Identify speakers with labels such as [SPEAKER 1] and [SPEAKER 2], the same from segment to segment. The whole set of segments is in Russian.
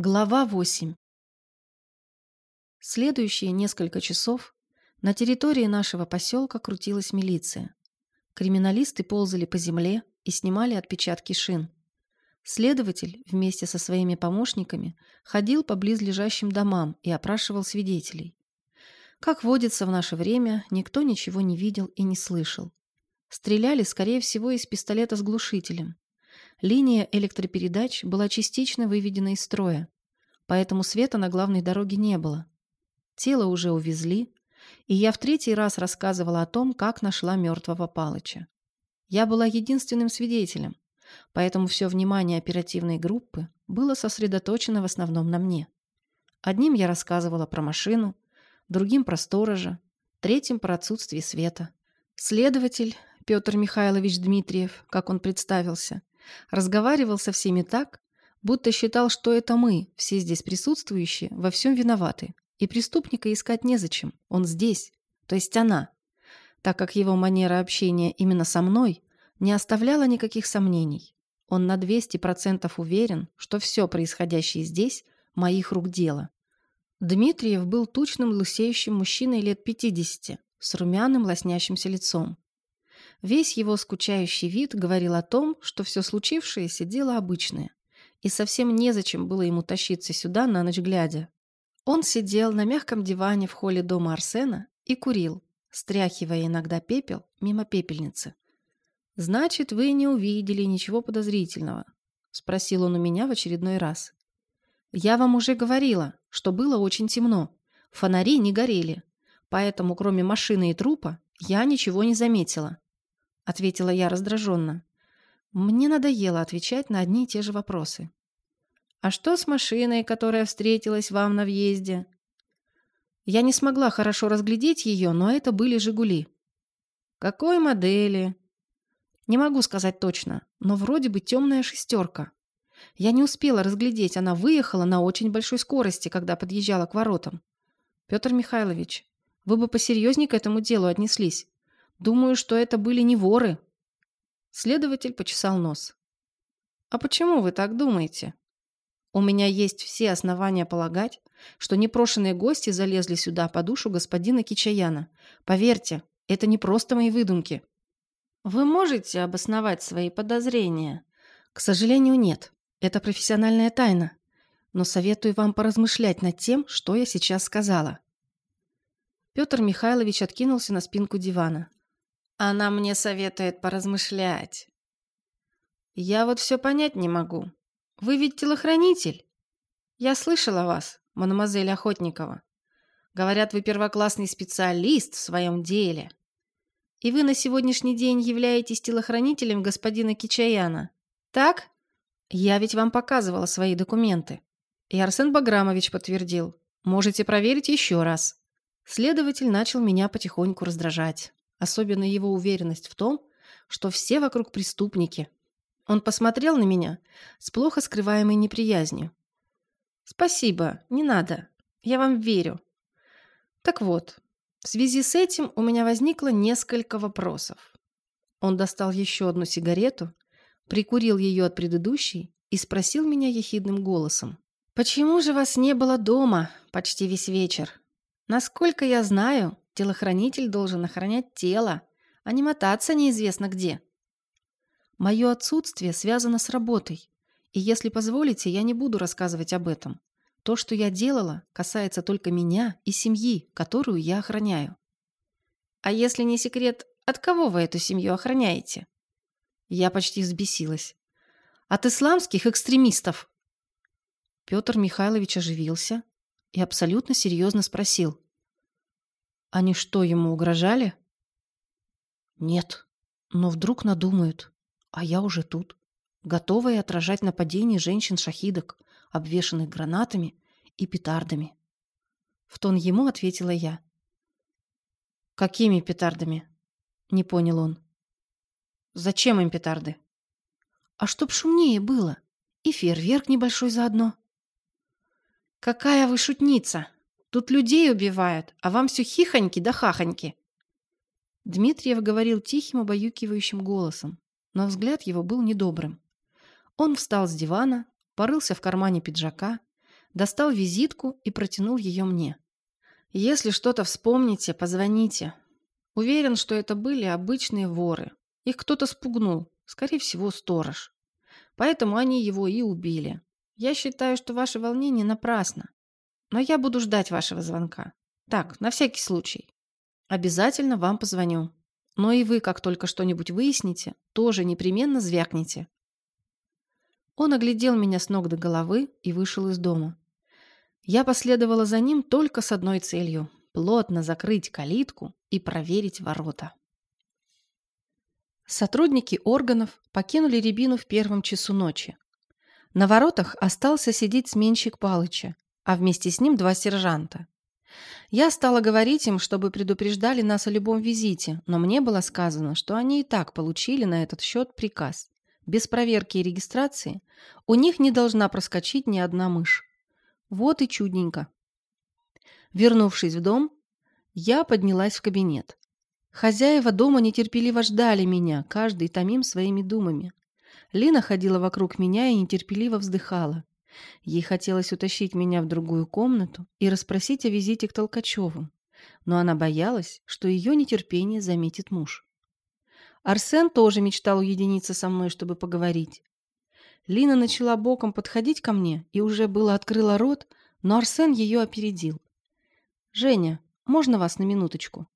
[SPEAKER 1] Глава 8 Следующие несколько часов на территории нашего поселка крутилась милиция. Криминалисты ползали по земле и снимали отпечатки шин. Следователь вместе со своими помощниками ходил по близлежащим домам и опрашивал свидетелей. Как водится в наше время, никто ничего не видел и не слышал. Стреляли, скорее всего, из пистолета с глушителем. Линия электропередач была частично выведена из строя, поэтому света на главной дороге не было. Тело уже увезли, и я в третий раз рассказывала о том, как нашла мертвого Палыча. Я была единственным свидетелем, поэтому все внимание оперативной группы было сосредоточено в основном на мне. Одним я рассказывала про машину, другим про сторожа, третьим про отсутствие света. Следователь, Петр Михайлович Дмитриев, как он представился, Разговаривал со всеми так, будто считал, что это мы, все здесь присутствующие, во всем виноваты. И преступника искать незачем, он здесь, то есть она. Так как его манера общения именно со мной не оставляла никаких сомнений. Он на 200% уверен, что все происходящее здесь – моих рук дело. Дмитриев был тучным лысеющим мужчиной лет 50, с румяным лоснящимся лицом. Весь его скучающий вид говорил о том, что все случившееся – дело обычное, и совсем незачем было ему тащиться сюда на ночь глядя. Он сидел на мягком диване в холле дома Арсена и курил, стряхивая иногда пепел мимо пепельницы. «Значит, вы не увидели ничего подозрительного?» – спросил он у меня в очередной раз. «Я вам уже говорила, что было очень темно. Фонари не горели, поэтому кроме машины и трупа я ничего не заметила ответила я раздраженно. Мне надоело отвечать на одни и те же вопросы. «А что с машиной, которая встретилась вам на въезде?» Я не смогла хорошо разглядеть ее, но это были «Жигули». «Какой модели?» «Не могу сказать точно, но вроде бы темная шестерка». Я не успела разглядеть, она выехала на очень большой скорости, когда подъезжала к воротам. «Петр Михайлович, вы бы посерьезнее к этому делу отнеслись. Думаю, что это были не воры. Следователь почесал нос. А почему вы так думаете? У меня есть все основания полагать, что непрошенные гости залезли сюда по душу господина Кичаяна. Поверьте, это не просто мои выдумки. Вы можете обосновать свои подозрения? К сожалению, нет. Это профессиональная тайна. Но советую вам поразмышлять над тем, что я сейчас сказала. Петр Михайлович откинулся на спинку дивана. Она мне советует поразмышлять. Я вот все понять не могу. Вы ведь телохранитель? Я слышала вас, мадемуазель Охотникова. Говорят, вы первоклассный специалист в своем деле. И вы на сегодняшний день являетесь телохранителем господина Кичаяна. Так? Я ведь вам показывала свои документы. И Арсен Баграмович подтвердил. Можете проверить еще раз. Следователь начал меня потихоньку раздражать. Особенно его уверенность в том, что все вокруг преступники. Он посмотрел на меня с плохо скрываемой неприязнью. «Спасибо, не надо. Я вам верю». Так вот, в связи с этим у меня возникло несколько вопросов. Он достал еще одну сигарету, прикурил ее от предыдущей и спросил меня ехидным голосом. «Почему же вас не было дома почти весь вечер? Насколько я знаю, Телохранитель должен охранять тело, а не мотаться неизвестно где. Мое отсутствие связано с работой, и если позволите, я не буду рассказывать об этом. То, что я делала, касается только меня и семьи, которую я охраняю. А если не секрет, от кого вы эту семью охраняете? Я почти взбесилась. От исламских экстремистов. Петр Михайлович оживился и абсолютно серьезно спросил. Они что, ему угрожали? Нет, но вдруг надумают. А я уже тут, готовая отражать нападения женщин-шахидок, обвешанных гранатами и петардами. В тон ему ответила я. «Какими петардами?» Не понял он. «Зачем им петарды?» «А чтоб шумнее было. И фейерверк небольшой заодно». «Какая вы шутница!» Тут людей убивают, а вам все хихоньки да хахоньки. Дмитриев говорил тихим, обаюкивающим голосом, но взгляд его был недобрым. Он встал с дивана, порылся в кармане пиджака, достал визитку и протянул ее мне. «Если что-то вспомните, позвоните. Уверен, что это были обычные воры. Их кто-то спугнул, скорее всего, сторож. Поэтому они его и убили. Я считаю, что ваше волнение напрасно. Но я буду ждать вашего звонка. Так, на всякий случай. Обязательно вам позвоню. Но и вы, как только что-нибудь выясните, тоже непременно звякните. Он оглядел меня с ног до головы и вышел из дома. Я последовала за ним только с одной целью – плотно закрыть калитку и проверить ворота. Сотрудники органов покинули Рябину в первом часу ночи. На воротах остался сидеть сменщик Палыча, а вместе с ним два сержанта. Я стала говорить им, чтобы предупреждали нас о любом визите, но мне было сказано, что они и так получили на этот счет приказ. Без проверки и регистрации у них не должна проскочить ни одна мышь. Вот и чудненько. Вернувшись в дом, я поднялась в кабинет. Хозяева дома нетерпеливо ждали меня, каждый томим своими думами. Лина ходила вокруг меня и нетерпеливо вздыхала. Ей хотелось утащить меня в другую комнату и расспросить о визите к Толкачевым, но она боялась, что ее нетерпение заметит муж. Арсен тоже мечтал уединиться со мной, чтобы поговорить. Лина начала боком подходить ко мне и уже было открыла рот, но Арсен ее опередил. «Женя, можно вас на минуточку?»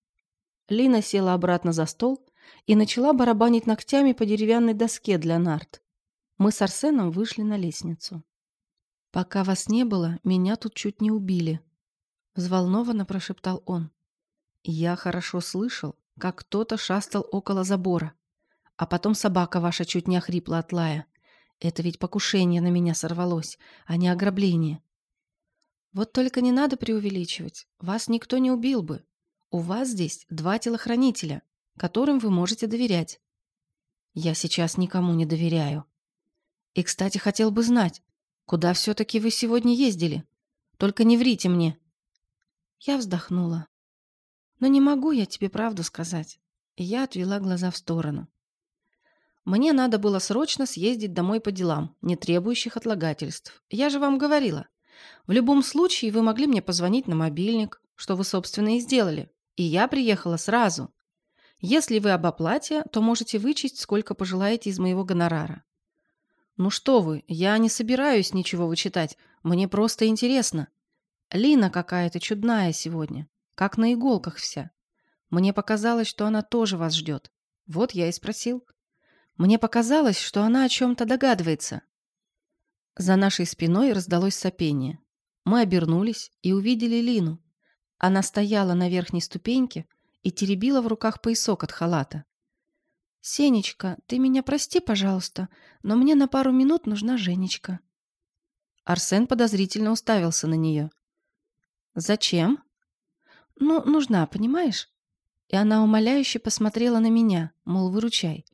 [SPEAKER 1] Лина села обратно за стол и начала барабанить ногтями по деревянной доске для нарт. Мы с Арсеном вышли на лестницу. «Пока вас не было, меня тут чуть не убили», — взволнованно прошептал он. «Я хорошо слышал, как кто-то шастал около забора. А потом собака ваша чуть не охрипла от лая. Это ведь покушение на меня сорвалось, а не ограбление. Вот только не надо преувеличивать. Вас никто не убил бы. У вас здесь два телохранителя, которым вы можете доверять. Я сейчас никому не доверяю. И, кстати, хотел бы знать, куда все-таки вы сегодня ездили? Только не врите мне. Я вздохнула. Но не могу я тебе правду сказать. И я отвела глаза в сторону. Мне надо было срочно съездить домой по делам, не требующих отлагательств. Я же вам говорила. В любом случае вы могли мне позвонить на мобильник, что вы, собственно, и сделали. И я приехала сразу. Если вы об оплате, то можете вычесть, сколько пожелаете из моего гонорара. Ну что вы, я не собираюсь ничего вычитать. Мне просто интересно. Лина какая-то чудная сегодня как на иголках вся. Мне показалось, что она тоже вас ждет. Вот я и спросил. Мне показалось, что она о чем-то догадывается. За нашей спиной раздалось сопение. Мы обернулись и увидели Лину. Она стояла на верхней ступеньке и теребила в руках поясок от халата. «Сенечка, ты меня прости, пожалуйста, но мне на пару минут нужна Женечка». Арсен подозрительно уставился на нее. «Зачем?» Ну, нужна, понимаешь? И она умоляюще посмотрела на меня, мол, выручай.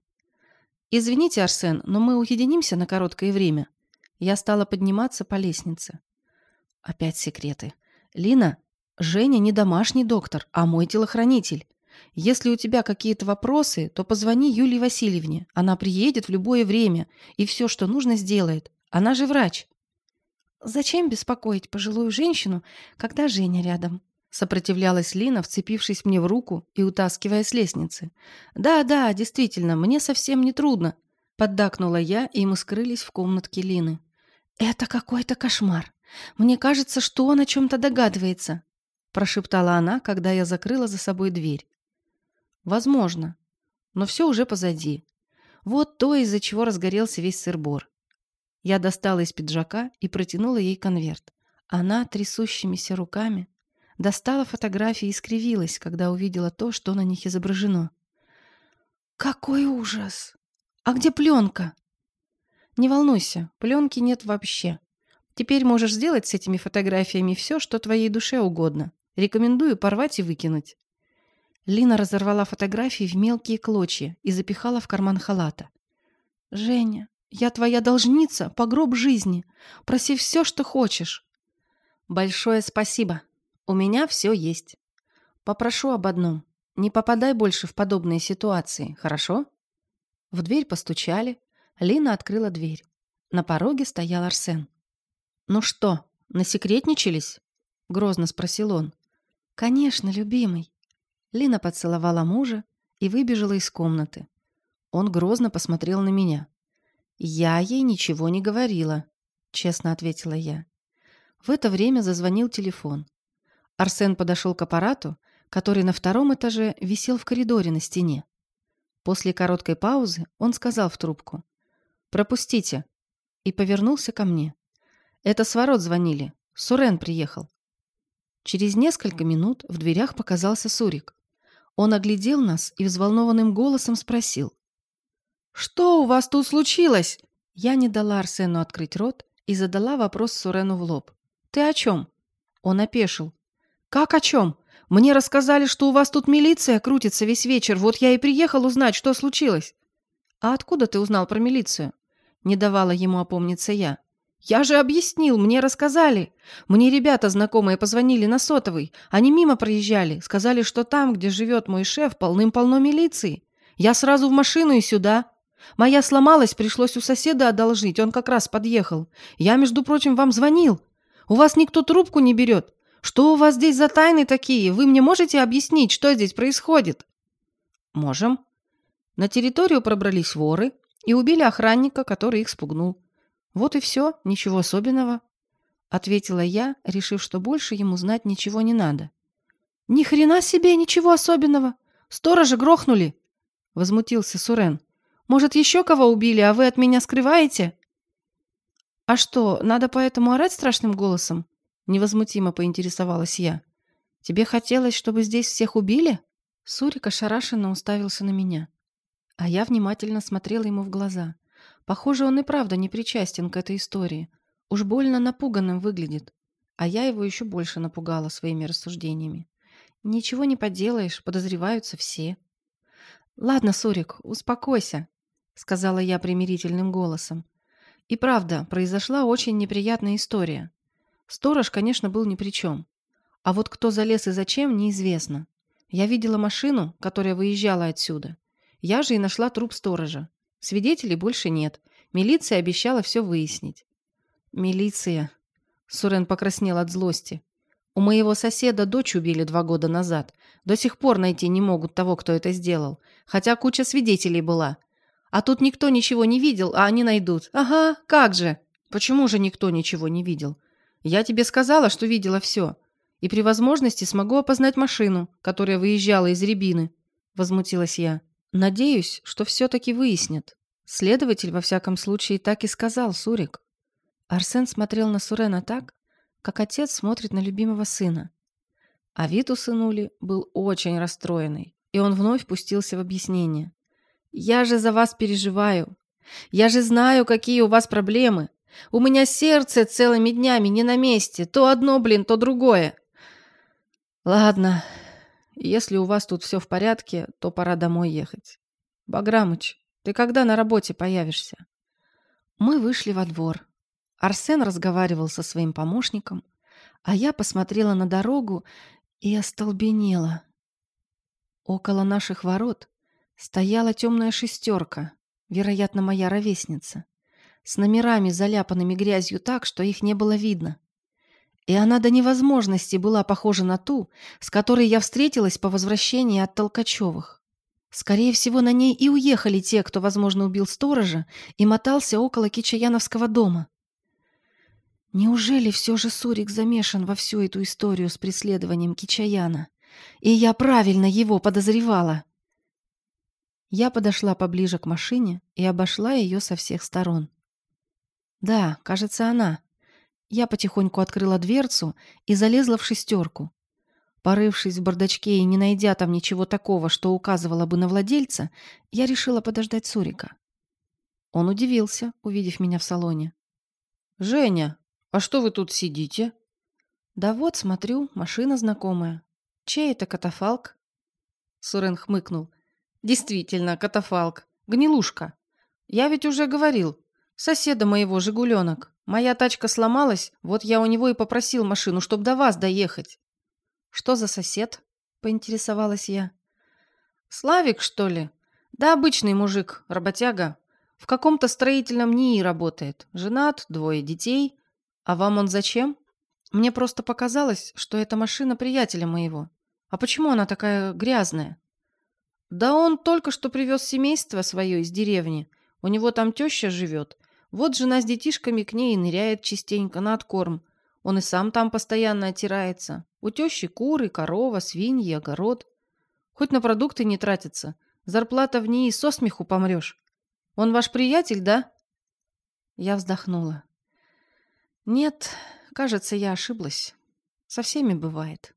[SPEAKER 1] Извините, Арсен, но мы уединимся на короткое время. Я стала подниматься по лестнице. Опять секреты. Лина, Женя не домашний доктор, а мой телохранитель. Если у тебя какие-то вопросы, то позвони Юлии Васильевне. Она приедет в любое время и все, что нужно, сделает. Она же врач. Зачем беспокоить пожилую женщину, когда Женя рядом? Сопротивлялась Лина, вцепившись мне в руку и утаскивая с лестницы. «Да, да, действительно, мне совсем не трудно», — поддакнула я, и мы скрылись в комнатке Лины. «Это какой-то кошмар. Мне кажется, что он о чем-то догадывается», — прошептала она, когда я закрыла за собой дверь. «Возможно. Но все уже позади. Вот то, из-за чего разгорелся весь сыр-бор». Я достала из пиджака и протянула ей конверт. Она трясущимися руками Достала фотографии и скривилась, когда увидела то, что на них изображено. «Какой ужас! А где пленка?» «Не волнуйся, пленки нет вообще. Теперь можешь сделать с этими фотографиями все, что твоей душе угодно. Рекомендую порвать и выкинуть». Лина разорвала фотографии в мелкие клочья и запихала в карман халата. «Женя, я твоя должница по гроб жизни. Проси все, что хочешь». «Большое спасибо», у меня все есть. Попрошу об одном. Не попадай больше в подобные ситуации, хорошо? В дверь постучали. Лина открыла дверь. На пороге стоял Арсен. «Ну что, насекретничались?» — грозно спросил он. «Конечно, любимый». Лина поцеловала мужа и выбежала из комнаты. Он грозно посмотрел на меня. «Я ей ничего не говорила», — честно ответила я. В это время зазвонил телефон. Арсен подошел к аппарату, который на втором этаже висел в коридоре на стене. После короткой паузы он сказал в трубку. «Пропустите», и повернулся ко мне. «Это с ворот звонили. Сурен приехал». Через несколько минут в дверях показался Сурик. Он оглядел нас и взволнованным голосом спросил. «Что у вас тут случилось?» Я не дала Арсену открыть рот и задала вопрос Сурену в лоб. «Ты о чем?» Он опешил. «Как о чем? Мне рассказали, что у вас тут милиция крутится весь вечер. Вот я и приехал узнать, что случилось». «А откуда ты узнал про милицию?» Не давала ему опомниться я. «Я же объяснил, мне рассказали. Мне ребята знакомые позвонили на сотовый. Они мимо проезжали. Сказали, что там, где живет мой шеф, полным-полно милиции. Я сразу в машину и сюда. Моя сломалась, пришлось у соседа одолжить. Он как раз подъехал. Я, между прочим, вам звонил. У вас никто трубку не берет. Что у вас здесь за тайны такие? Вы мне можете объяснить, что здесь происходит?» «Можем». На территорию пробрались воры и убили охранника, который их спугнул. Вот и все, ничего особенного, ответила я, решив, что больше ему знать ничего не надо. Ни хрена себе, ничего особенного. Сторожа грохнули, возмутился Сурен. Может, еще кого убили, а вы от меня скрываете? А что, надо поэтому орать страшным голосом? невозмутимо поинтересовалась я. Тебе хотелось, чтобы здесь всех убили? Сурик ошарашенно уставился на меня. А я внимательно смотрела ему в глаза. Похоже, он и правда не причастен к этой истории. Уж больно напуганным выглядит. А я его еще больше напугала своими рассуждениями. Ничего не поделаешь, подозреваются все. «Ладно, Сурик, успокойся», — сказала я примирительным голосом. И правда, произошла очень неприятная история. Сторож, конечно, был ни при чем. А вот кто залез и зачем, неизвестно. Я видела машину, которая выезжала отсюда. Я же и нашла труп сторожа. Свидетелей больше нет. Милиция обещала все выяснить. Милиция. Сурен покраснел от злости. У моего соседа дочь убили два года назад. До сих пор найти не могут того, кто это сделал. Хотя куча свидетелей была. А тут никто ничего не видел, а они найдут. Ага, как же? Почему же никто ничего не видел? Я тебе сказала, что видела все. И при возможности смогу опознать машину, которая выезжала из Рябины. Возмутилась я. Надеюсь, что все-таки выяснят. Следователь, во всяком случае, так и сказал, Сурик. Арсен смотрел на Сурена так, как отец смотрит на любимого сына. А вид у сынули был очень расстроенный, и он вновь пустился в объяснение. «Я же за вас переживаю. Я же знаю, какие у вас проблемы. У меня сердце целыми днями не на месте. То одно, блин, то другое. Ладно, если у вас тут все в порядке, то пора домой ехать. Баграмыч, ты когда на работе появишься? Мы вышли во двор. Арсен разговаривал со своим помощником, а я посмотрела на дорогу и остолбенела. Около наших ворот стояла темная шестерка, вероятно, моя ровесница, с номерами, заляпанными грязью так, что их не было видно и она до невозможности была похожа на ту, с которой я встретилась по возвращении от Толкачевых. Скорее всего, на ней и уехали те, кто, возможно, убил сторожа и мотался около Кичаяновского дома. Неужели все же Сурик замешан во всю эту историю с преследованием Кичаяна? И я правильно его подозревала. Я подошла поближе к машине и обошла ее со всех сторон. Да, кажется, она. Я потихоньку открыла дверцу и залезла в шестерку. Порывшись в бардачке и не найдя там ничего такого, что указывало бы на владельца, я решила подождать Сурика. Он удивился, увидев меня в салоне. «Женя, а что вы тут сидите?» «Да вот, смотрю, машина знакомая. Чей это катафалк?» Сурен хмыкнул. «Действительно, катафалк. Гнилушка. Я ведь уже говорил. Соседа моего «Жигуленок». Моя тачка сломалась, вот я у него и попросил машину, чтобы до вас доехать. Что за сосед? Поинтересовалась я. Славик, что ли? Да обычный мужик, работяга. В каком-то строительном НИИ работает. Женат, двое детей. А вам он зачем? Мне просто показалось, что это машина приятеля моего. А почему она такая грязная? Да он только что привез семейство свое из деревни. У него там теща живет. Вот жена с детишками к ней и ныряет частенько на откорм. Он и сам там постоянно отирается. У тещи куры, корова, свиньи, огород. Хоть на продукты не тратится. Зарплата в ней со смеху помрешь. Он ваш приятель, да?» Я вздохнула. «Нет, кажется, я ошиблась. Со всеми бывает».